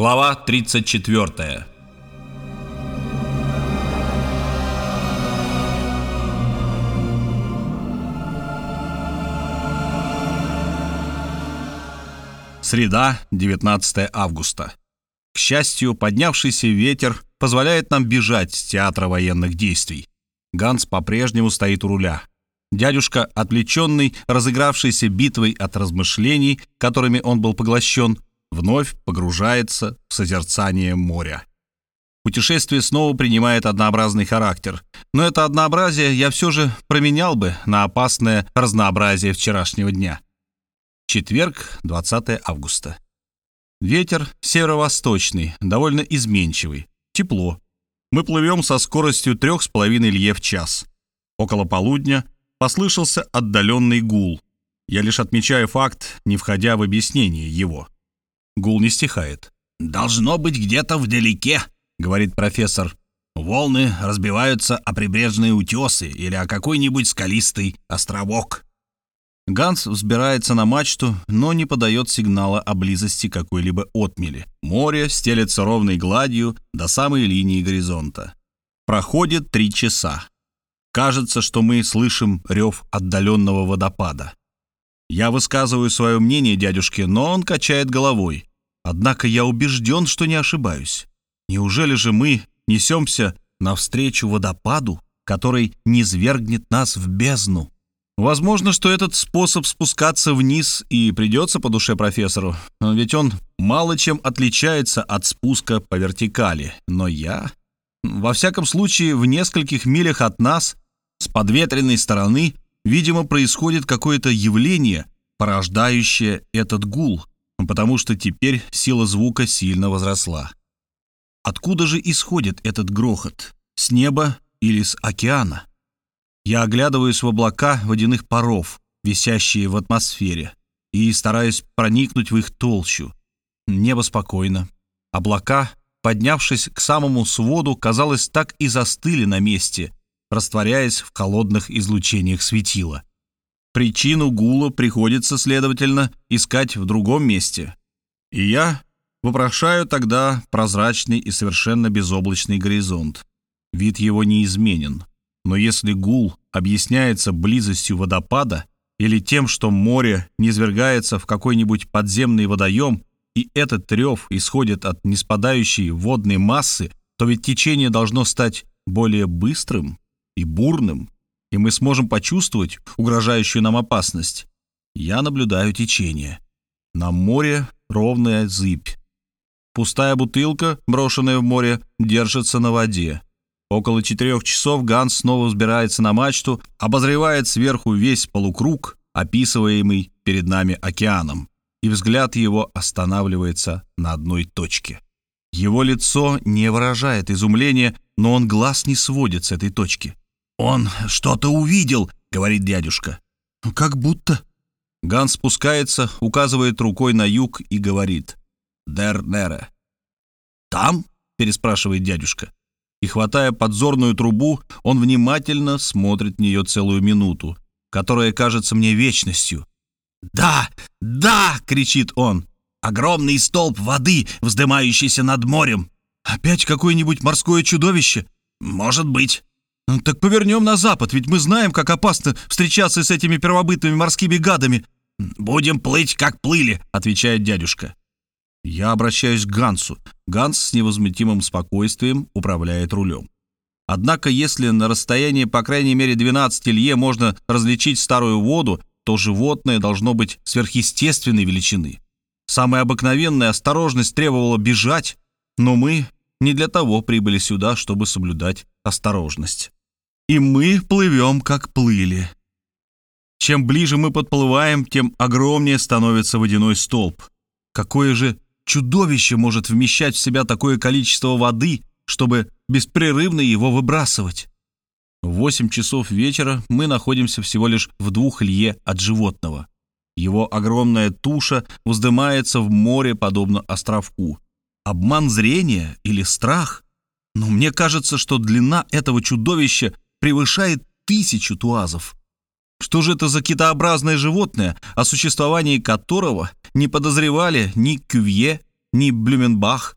Глава 34 Среда, 19 августа. К счастью, поднявшийся ветер позволяет нам бежать с театра военных действий. Ганс по-прежнему стоит у руля. Дядюшка, отвлеченный, разыгравшийся битвой от размышлений, которыми он был поглощен, вновь погружается в созерцание моря. Путешествие снова принимает однообразный характер, но это однообразие я все же променял бы на опасное разнообразие вчерашнего дня. Четверг, 20 августа. Ветер северо-восточный, довольно изменчивый. Тепло. Мы плывем со скоростью 3,5 лье в час. Около полудня послышался отдаленный гул. Я лишь отмечаю факт, не входя в объяснение его. Гул не стихает. «Должно быть где-то вдалеке», — говорит профессор. «Волны разбиваются о прибрежные утесы или о какой-нибудь скалистый островок». Ганс взбирается на мачту, но не подает сигнала о близости какой-либо отмели. Море стелется ровной гладью до самой линии горизонта. Проходит три часа. Кажется, что мы слышим рев отдаленного водопада. Я высказываю свое мнение дядюшке, но он качает головой. Однако я убежден, что не ошибаюсь. Неужели же мы несемся навстречу водопаду, который низвергнет нас в бездну? Возможно, что этот способ спускаться вниз и придется по душе профессору, ведь он мало чем отличается от спуска по вертикали. Но я... Во всяком случае, в нескольких милях от нас, с подветренной стороны, видимо, происходит какое-то явление, порождающее этот гул, потому что теперь сила звука сильно возросла. Откуда же исходит этот грохот? С неба или с океана? Я оглядываюсь в облака водяных паров, висящие в атмосфере, и стараюсь проникнуть в их толщу. Небо спокойно. Облака, поднявшись к самому своду, казалось, так и застыли на месте, растворяясь в холодных излучениях светила. Причину гула приходится, следовательно, искать в другом месте. И я вопрошаю тогда прозрачный и совершенно безоблачный горизонт. Вид его неизменен. Но если гул объясняется близостью водопада или тем, что море низвергается в какой-нибудь подземный водоем, и этот трев исходит от неспадающей водной массы, то ведь течение должно стать более быстрым и бурным, и мы сможем почувствовать угрожающую нам опасность. Я наблюдаю течение. На море ровная зыбь. Пустая бутылка, брошенная в море, держится на воде. Около четырех часов Ганс снова взбирается на мачту, обозревает сверху весь полукруг, описываемый перед нами океаном, и взгляд его останавливается на одной точке. Его лицо не выражает изумления, но он глаз не сводит с этой точки. «Он что-то увидел», — говорит дядюшка. «Как будто». Ганс спускается, указывает рукой на юг и говорит. «Дер Нере». «Там?» — переспрашивает дядюшка и, хватая подзорную трубу, он внимательно смотрит в нее целую минуту, которая кажется мне вечностью. «Да, да!» — кричит он. «Огромный столб воды, вздымающийся над морем!» «Опять какое-нибудь морское чудовище?» «Может быть». Ну, «Так повернем на запад, ведь мы знаем, как опасно встречаться с этими первобытными морскими гадами». «Будем плыть, как плыли», — отвечает дядюшка. Я обращаюсь к Гансу. Ганс с невозмутимым спокойствием управляет рулем. Однако, если на расстоянии по крайней мере 12 лье можно различить старую воду, то животное должно быть сверхъестественной величины. Самая обыкновенная осторожность требовала бежать, но мы не для того прибыли сюда, чтобы соблюдать осторожность. И мы плывем, как плыли. Чем ближе мы подплываем, тем огромнее становится водяной столб. Какое же чудовище может вмещать в себя такое количество воды, чтобы беспрерывно его выбрасывать? В 8 часов вечера мы находимся всего лишь в двух лье от животного. Его огромная туша вздымается в море, подобно островку. Обман зрения или страх? Но мне кажется, что длина этого чудовища превышает тысячу туазов. Что же это за китообразное животное, о существовании которого не подозревали ни Кювье, ни Блюменбах.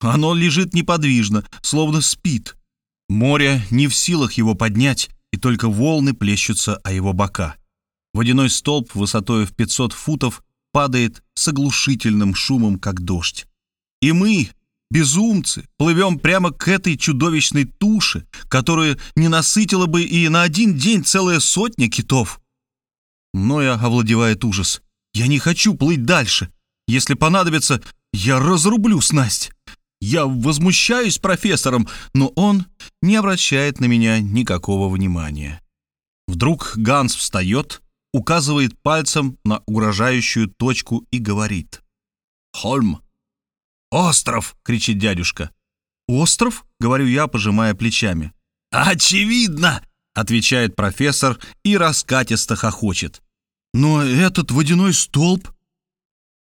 Оно лежит неподвижно, словно спит. Море не в силах его поднять, и только волны плещутся о его бока. Водяной столб высотой в 500 футов падает с оглушительным шумом, как дождь. И мы, безумцы, плывем прямо к этой чудовищной туше, которая не насытила бы и на один день целая сотня китов. Мною овладевает ужас. Я не хочу плыть дальше. Если понадобится, я разрублю снасть. Я возмущаюсь профессором, но он не обращает на меня никакого внимания. Вдруг Ганс встает, указывает пальцем на угрожающую точку и говорит. «Хольм!» «Остров!» — кричит дядюшка. «Остров?» — говорю я, пожимая плечами. «Очевидно!» — отвечает профессор и раскатисто хохочет. «Но этот водяной столб...»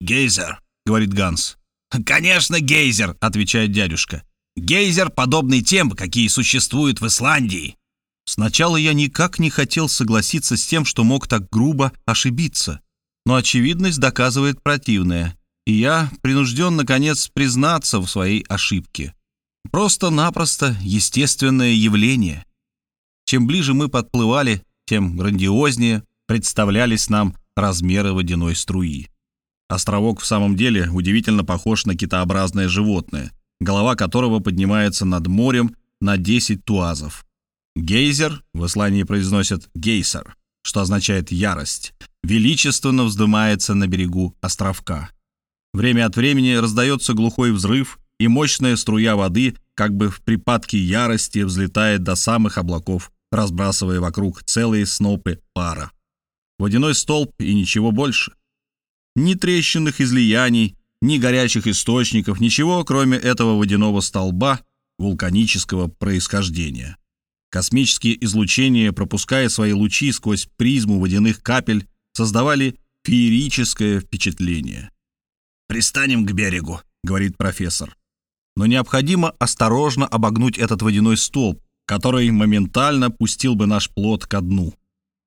«Гейзер», — говорит Ганс. «Конечно, гейзер», — отвечает дядюшка. «Гейзер, подобный тем, какие существуют в Исландии». Сначала я никак не хотел согласиться с тем, что мог так грубо ошибиться. Но очевидность доказывает противное, и я принужден, наконец, признаться в своей ошибке. Просто-напросто естественное явление. Чем ближе мы подплывали, тем грандиознее представлялись нам размеры водяной струи. Островок в самом деле удивительно похож на китообразное животное, голова которого поднимается над морем на 10 туазов. Гейзер в Исландии произносят гейсер, что означает ярость, величественно вздымается на берегу островка. Время от времени раздается глухой взрыв, и мощная струя воды, как бы в припадке ярости, взлетает до самых облаков, разбрасывая вокруг целые снопы пара. Водяной столб и ничего больше. Ни трещинных излияний, ни горячих источников, ничего, кроме этого водяного столба вулканического происхождения. Космические излучения, пропуская свои лучи сквозь призму водяных капель, создавали феерическое впечатление. «Пристанем к берегу», — говорит профессор. Но необходимо осторожно обогнуть этот водяной столб, который моментально пустил бы наш плод ко дну.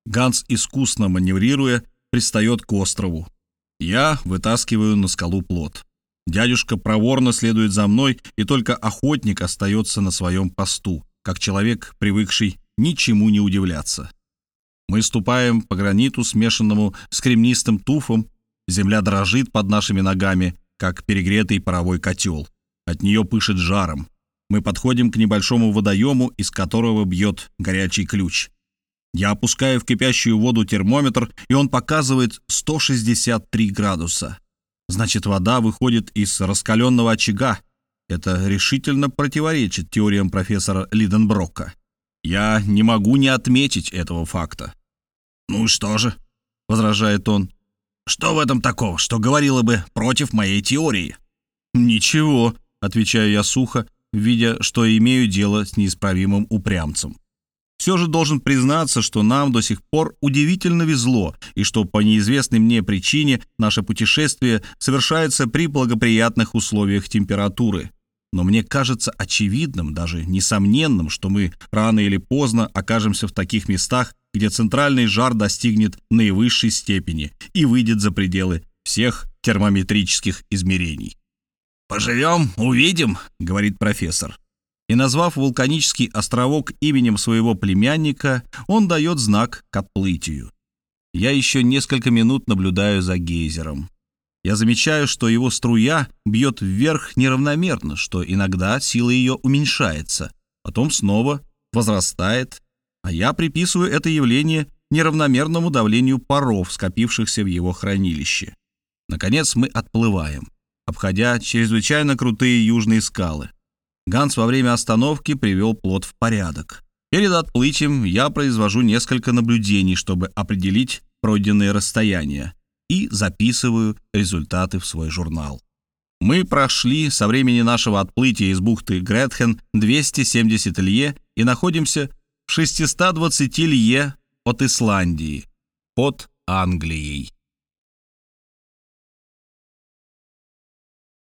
Ганс, искусно маневрируя, пристает к острову. Я вытаскиваю на скалу плот. Дядюшка проворно следует за мной, и только охотник остается на своем посту, как человек, привыкший ничему не удивляться. Мы ступаем по граниту, смешанному с кремнистым туфом. Земля дрожит под нашими ногами, как перегретый паровой котел. От нее пышет жаром. Мы подходим к небольшому водоему, из которого бьет горячий ключ. Я опускаю в кипящую воду термометр, и он показывает 163 градуса. Значит, вода выходит из раскаленного очага. Это решительно противоречит теориям профессора Лиденброка. Я не могу не отметить этого факта. «Ну что же?» — возражает он. «Что в этом такого, что говорило бы против моей теории?» «Ничего», — отвечаю я сухо, видя, что имею дело с неисправимым упрямцем. Все же должен признаться, что нам до сих пор удивительно везло, и что по неизвестной мне причине наше путешествие совершается при благоприятных условиях температуры. Но мне кажется очевидным, даже несомненным, что мы рано или поздно окажемся в таких местах, где центральный жар достигнет наивысшей степени и выйдет за пределы всех термометрических измерений. «Поживем, увидим», — говорит профессор и, назвав вулканический островок именем своего племянника, он дает знак к отплытию. Я еще несколько минут наблюдаю за гейзером. Я замечаю, что его струя бьет вверх неравномерно, что иногда сила ее уменьшается, потом снова возрастает, а я приписываю это явление неравномерному давлению паров, скопившихся в его хранилище. Наконец мы отплываем, обходя чрезвычайно крутые южные скалы. Ганс во время остановки привел плод в порядок. Перед отплытием я произвожу несколько наблюдений, чтобы определить пройденные расстояния, и записываю результаты в свой журнал. Мы прошли со времени нашего отплытия из бухты Гретхен 270 лье и находимся 620 лье от Исландии, под Англией.